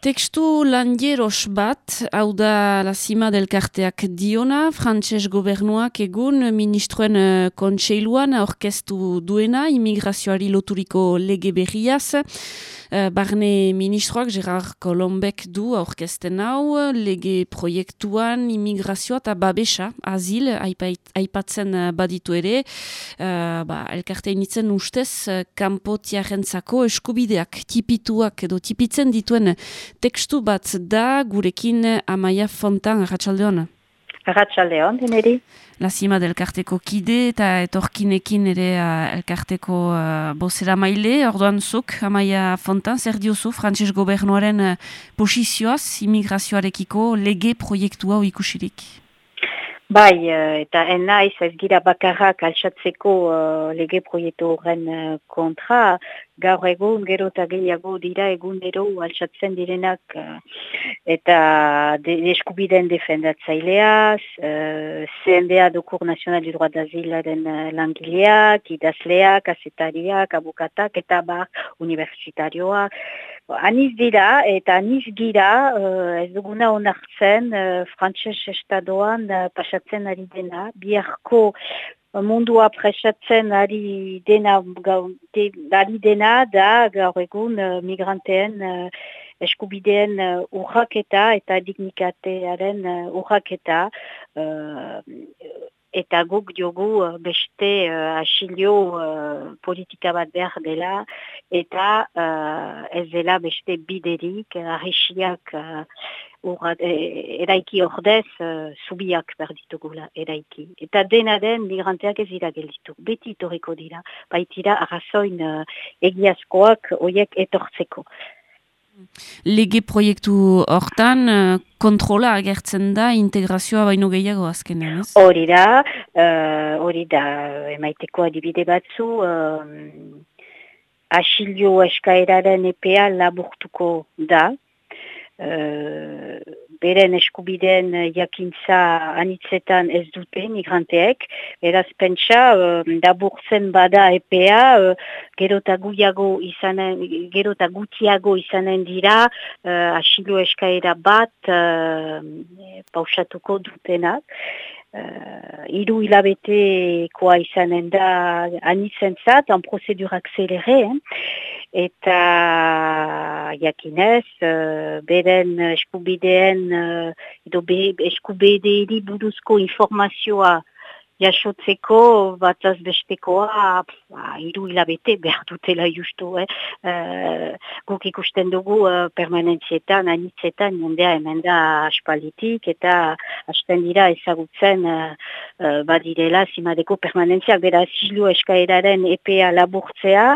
Tekstu landieros bat, hau da la cima del karteak diona, frantses gobernuak egun ministroen uh, kontseiluan orkestu duena, imigrazioari loturiko lege berriaz. Uh, barne ministroak Gerard Kolombek du orkesten hau, lege proiektuan imigrazioa eta babesa, azil, aipatzen uh, baditu ere, ba, elkarte initzen ustez, uh, kampotiarentzako eskubideak, tipituak edo tipitzen dituen tekstu bat da gurekin Amaia Fontan, Arratxaldeon. Arratxaldeon, dineri. La cima del karteko kide eta etorkinekin ere uh, elkarteko uh, bozera maile. Orduan zuk, Amaia Fontan, zer diozu Frantses gobernuaren uh, posizioaz imigrazioarekiko lege proiektua ikusirik? Bai, eh, eta enaiz ez gira bakarrak altsatzeko uh, lege proiektu horren uh, kontra, gaur egun gero eta gehiago dira egunero altsatzen direnak uh, eta de, eskubiden defendatzaileaz, uh, CNDA Dokur Nazional du Droit d'Azilaren langileak, idazleak, azetariak, abukatak eta bar universitarioak, Aniz dira eta aniz gira uh, ez duguna onartzen uh, frantses estadoan uh, pasatzen ari dena. Biarko uh, mundua presatzen ari dena, de, ari dena da gaur egun uh, migranteen uh, eskubideen urraketa eta dignikatearen urraketa. Uh, eta guk diogu uh, beste uh, asilio uh, politika bat behar dela eta uh, ez dela beste biderik ahesiak uh, eraiki ordez uh, zubiak behar ditugula eraiki. Eta dena den migranteak ez dira gelditu, beti itoriko dira, baitira arrazoin uh, egiazkoak oiek etortzeko. Lege proiektu hortan, uh, kontrola agertzen da integrazioa baino gehiago azkenean, ez? Hori da, uh, hori da, emaiteko adibide batzu, uh, asilio eskaeraren EPA laburtuko da, uh, beren eskubideen eh, jakintza anitzetan ez dute migranteek, beraz pentsa, uh, daburtzen bada EPA, uh, gerota guiago izanen, gerota gutiago izanen dira, asilo eskaera bat uh, pausatuko dutenak. Uh, iru hilabetekoa izanen da anitzen zat, en prozedurak zelere, eta jakinez, uh, beren eskubideen, uh, edo be, eskubide buruzko informazioa jasotzeko bataz bestekoa ba, iru hilabete behar dutela justu. Eh? Uh, guk ikusten dugu uh, permanentzietan, anitzetan, jendea hemen da aspalitik eta hasten dira ezagutzen uh, uh, badirela zimadeko permanentziak bera zilu eskaeraren EPA laburtzea,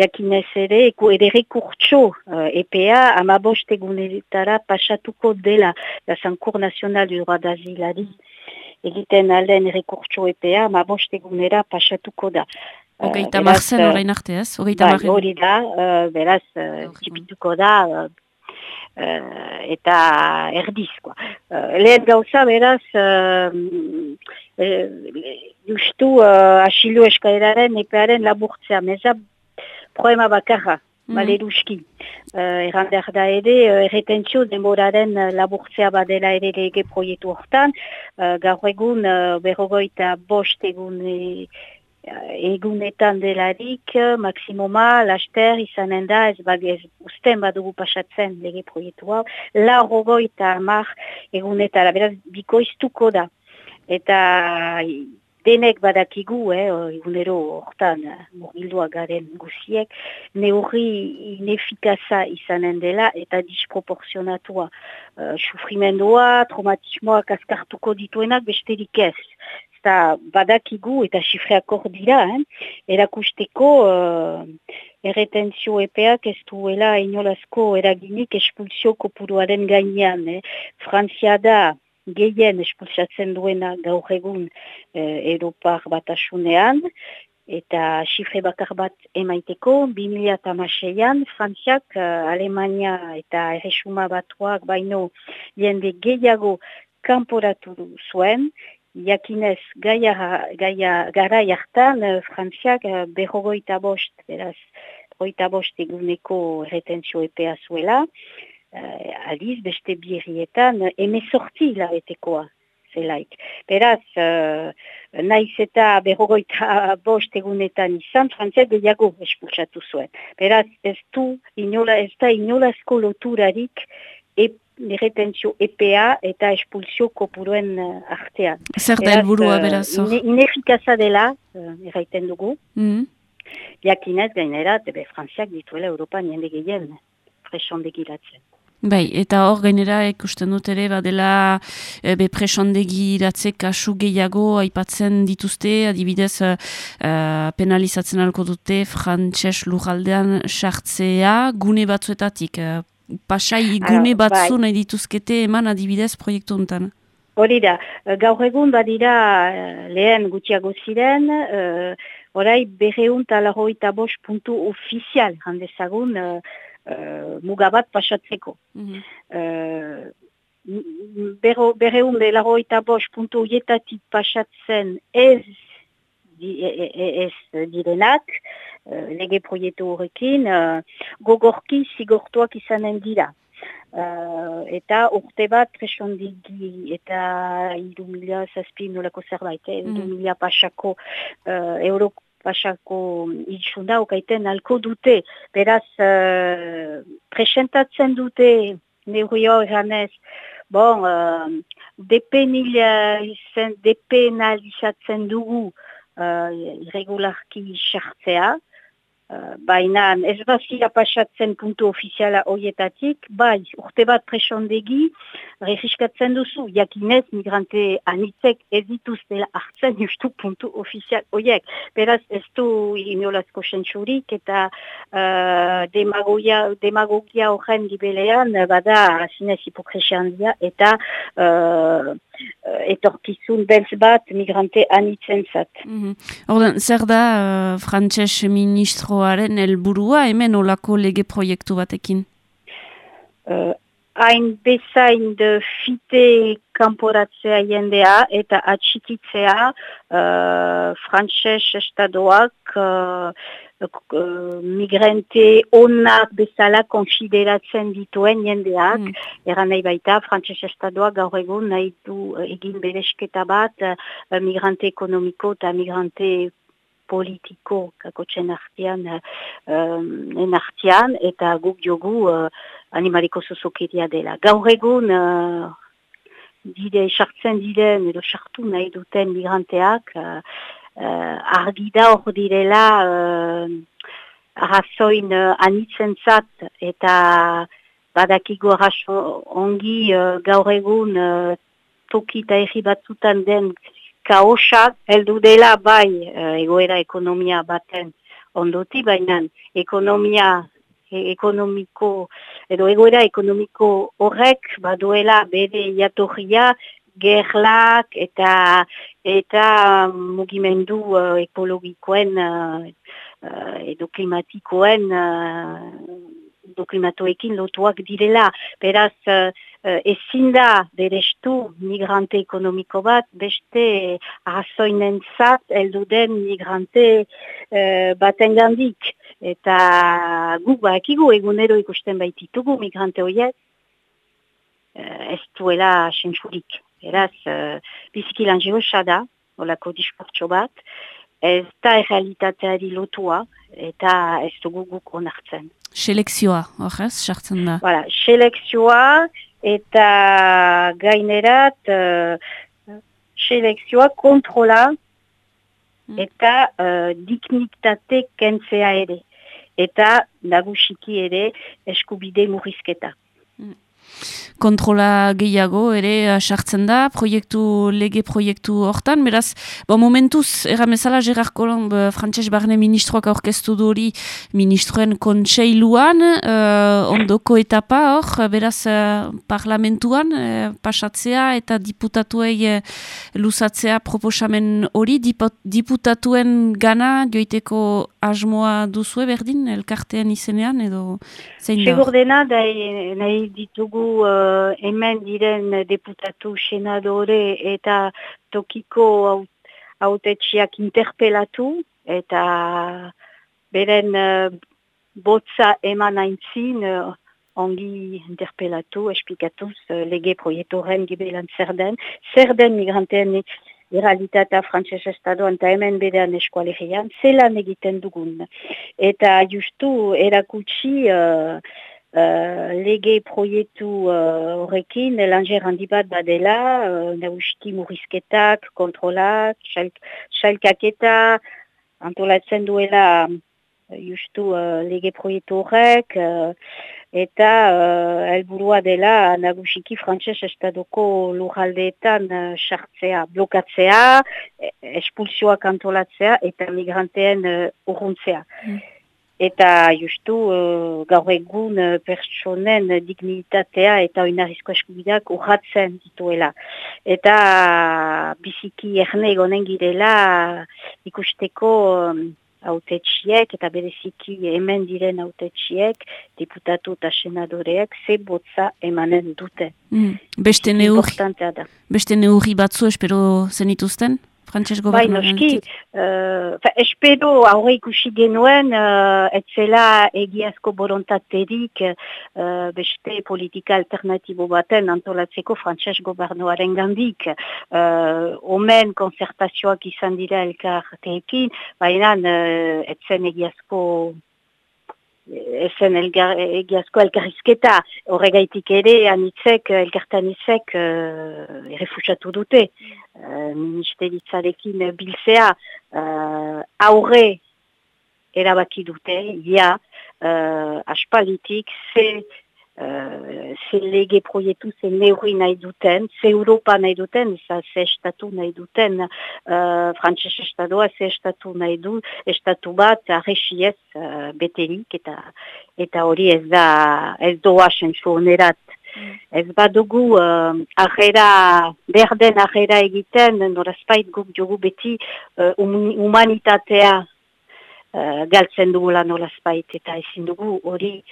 jakinez ere, eko ere rekurtso uh, EPA amabost egunetara pasatuko dela da Zankur Nazional du Droit d'Azilari egiten alden rekurtso epea, ma bostegunera pasatuko da. Ogeita uh, marzen orain arte ez? Ogeita bai, hori da, uh, beraz, uh, txipituko da, uh, eta erdiz, Uh, lehen gauza, beraz, uh, justu uh, asilu eskaeraren epearen laburtzea, meza problema bakarra, mm. baleruski. Uh, errander da ere, uh, erretentzio denboraren uh, laburtzea badela ere lege proiektu hortan, uh, gaur egun uh, berrogoita bost egun e, egunetan delarik, uh, maksimuma, laster, izanen da, ez bag ez usten badugu pasatzen lege proiektu hau, la rogoita mar egunetara, beraz, bikoiztuko da. Eta denek badakigu, eh, egunero hortan eh, murgildua garen guziek, neurri inefikaza izanen dela eta disproporzionatua. Uh, sufrimendua, traumatismoa kaskartuko dituenak besterik ez. Eta badakigu eta sifreak hor dira, eh, erakusteko uh, erretenzio epeak ez duela inolazko eraginik espulsio kopuruaren gainean. Eh. Frantzia da, gehien espulsatzen duena gaur egun eh, Europar batasunean, eta xifre bakar bat emaiteko, 2006an, Frantziak, eh, Alemania eta Erresuma batuak baino jende gehiago kanporatu zuen, jakinez gaia, gaia, gara jartan eh, Frantziak eh, berrogoita bost, beraz, bost eguneko retentzio epea zuela, uh, aliz beste birrietan emezortzi labetekoa zelaik. Beraz, uh, naiz eta berrogoita bost egunetan izan, frantzia gehiago espulsatu zuen. Beraz, ez du inola, ez da inolazko loturarik ep, retentzio EPA eta espulsio kopuruen uh, artean. Zer da elburua, beraz? Uh, Inerikaza dela, uh, erraiten dugu, mm Jakinez gainera, tebe frantziak dituela Europa niende gehien presondegiratzen. Bai, eta hor gainera ikusten dut ere badela e, be presondegi kasu gehiago aipatzen dituzte, adibidez e, penalizatzen alko dute frantses lujaldean sartzea gune batzuetatik. E, pasai gune batzu bai. nahi dituzkete eman adibidez proiektu honetan. Hori da, gaur egun badira lehen gutxiago ziren, Horai, berreun talarroita bost puntu ofizial, handezagun, uh, mugabat pasatzeko. Mm -hmm. uh, berreun talarroita bost puntu oietatik pasatzen ez, di, e, e, e, ez direnak, uh, lege proietu horrekin, uh, gogorki zigortuak izanen dira. Uh, eta urte bat presondigi eta iru mila zazpi nolako zerbait, eh? iru mm. mila pasako uh, euro pasako itxunda okaiten alko dute. Beraz, uh, presentatzen dute neurio eranez, bon, uh, depenalizatzen dugu uh, irregularki xartzea, baina ez bazira pasatzen puntu ofiziala hoietatik, bai, urte bat presondegi, regiskatzen duzu, jakinez migrante anitzek ez dituztela hartzen justu puntu ofizial hoiek. Beraz, ez du inolazko sentsurik eta uh, demagogia, demagogia horren gibelean, bada, zinez hipokresian dira, eta uh, etorkizun belz bat migrante anitzen zat. Mm -hmm. zer da uh, frantses ministroaren helburua hemen olako lege proiektu batekin? Uh, hain bezain de fite kanporatzea jendea eta atxikitzea uh, frantses estadoak uh, uh, migrante onak bezala konsideratzen dituen jendeak, mm. eran nahi baita, frantses estadoak gaur egun nahi du uh, egin beresketa bat uh, migrante ekonomiko eta migrante politiko kakotzen artian, uh, en artian, eta guk jogu uh, animaliko zozokeria dela. Gaur egun, uh, dide, sartzen diren, edo sartu nahi duten migranteak, uh, argi da hor direla, uh, arrazoin uh, eta badakigo arrazo ongi uh, gaur egun uh, toki eta erri batzutan den kaosak, heldu dela bai uh, egoera ekonomia baten ondoti, baina ekonomia ekonomiko edo egoera ekonomiko horrek baduela bere jatorria gerlak eta eta mugimendu uh, ekologikoen uh, edo klimatikoen edo klimatoekin lotuak direla. Beraz, uh, ezin da berestu migrante ekonomiko bat, beste arrazoinen zat, elduden migrante uh, baten gandik. Eta guk bakigu egunero ikusten baititugu migrante horiek, uh, ez duela sentzurik. Eraz, uh, biziki lan da, olako diskurtso bat, ez da errealitateari lotua, eta ez dugu guk onartzen. Selekzioa, horrez, sartzen da? Voilà, selekzioa, eta gainerat, uh, selekzioa kontrola, mm. eta uh, dikniktate kentzea ere eta nagusiki ere eskubide murrizketa. Kontrola gehiago ere sartzen da, proiektu, lege proiektu hortan, beraz, bo momentuz, erramezala Gerard Colomb, eh, frantses barne ministroak aurkeztu du hori ministroen kontseiluan, uh, ondoko etapa hor, beraz, uh, parlamentuan uh, pasatzea eta diputatuei luzatzea proposamen hori, diputatuen gana joiteko asmoa duzue berdin, elkartean izenean, edo zein da? Segur dena, nahi ditugu uh, hemen diren deputatu senadore eta tokiko autetxiak interpelatu eta beren uh, botza eman aintzin uh, ongi interpelatu, esplikatuz lege proiektoren gibelan zer den, zer den migranteen errealitatea frantses estadoan eta hemen bedean eskualegian, zelan egiten dugun. Eta justu erakutsi uh, uh, lege proiektu uh, horrekin, uh, langer handi bat badela, uh, nausiki murrizketak, kontrolak, xalkaketa, antolatzen duela justu uh, lege proiektu horrek, eta uh, helburua dela nagusiki frantses estadoko lurraldeetan uh, sartzea, blokatzea, e, espulsioak antolatzea eta migranteen uh, urruntzea. Mm. Eta justu uh, gaur egun uh, pertsonen dignitatea eta oinarrizko eskubidak urratzen dituela. Eta biziki erne egonen girela ikusteko um, autetxiek eta bereziki hemen diren autetxiek, diputatu eta senadoreek, ze botza emanen dute. Mm. Beste neurri batzu espero zenituzten? Frantses Bai, noski, uh, espero aurre ikusi genuen, uh, etzela egiazko borontaterik uh, beste politika alternatibo baten antolatzeko frantses gobernuaren gandik. Uh, omen konzertazioak izan dira elkarteekin, baina uh, etzen egiazko ezen egiazko elkarrizketa. Horregaitik ere anitzek, elkartanitzek uh, errefusatu dute. Uh, ministeritzarekin bilzea uh, aurre erabaki dute, ja, uh, aspalitik, ze Uh, ze lege proietu ze neuri nahi duten, ze Europa nahi duten, ze estatu nahi duten, uh, frantses estadoa ze estatu nahi du, estatu bat arrexiez uh, beterik eta eta hori ez da ez doa sensu onerat. Mm. Ez badugu uh, ahera, berden ahera egiten, norazpait guk jogu beti uh, humanitatea uh, galtzen dugula norazpait eta ezin dugu hori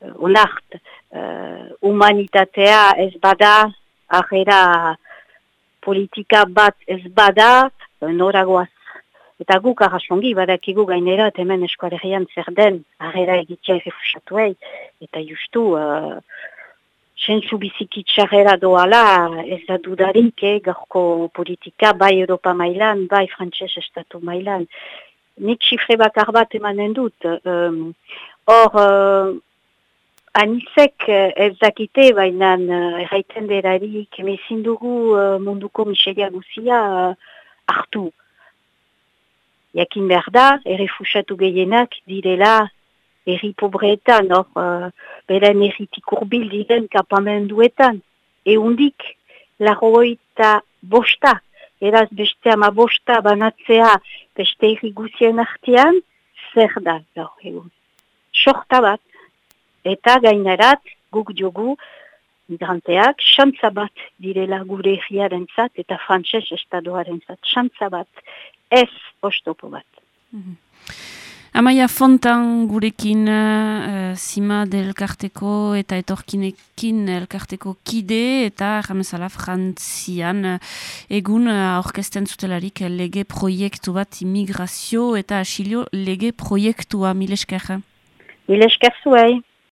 unart, uh, humanitatea ez bada, ahera politika bat ez bada, noragoaz. Eta guk arrasongi badakigu gainera, hemen eskualegian zer den, ahera egitea errefusatuei, eta justu, uh, Sentzu bizikitxarrera doala, ez da dudarik, eh, gorko politika, bai Europa mailan, bai Frantses Estatu mailan. Nik xifre bakar bat emanen dut. Hor, um, Anisek eh, ez dakite, baina uh, erraiten derarik, mezin dugu uh, munduko miseria guzia hartu. Jakin behar da, errefusatu gehienak direla erri pobreetan, uh, beren erritik urbil diren kapamenduetan. Eundik, larroita bosta, eraz beste ama bosta banatzea beste erri guzien artean, zer da, gaur egun. Sorta bat, eta gainerat guk jogu migranteak xantza bat direla gure egiaren zat eta frantses estadoaren zat. Xantza bat, ez ostopo bat. Mm Amaia Fontan gurekin uh, zima delkarteko eta etorkinekin elkarteko kide eta jamezala frantzian uh, egun uh, orkesten zutelarik lege proiektu bat imigrazio eta asilio lege proiektua mileskerra. Mileskerzuei.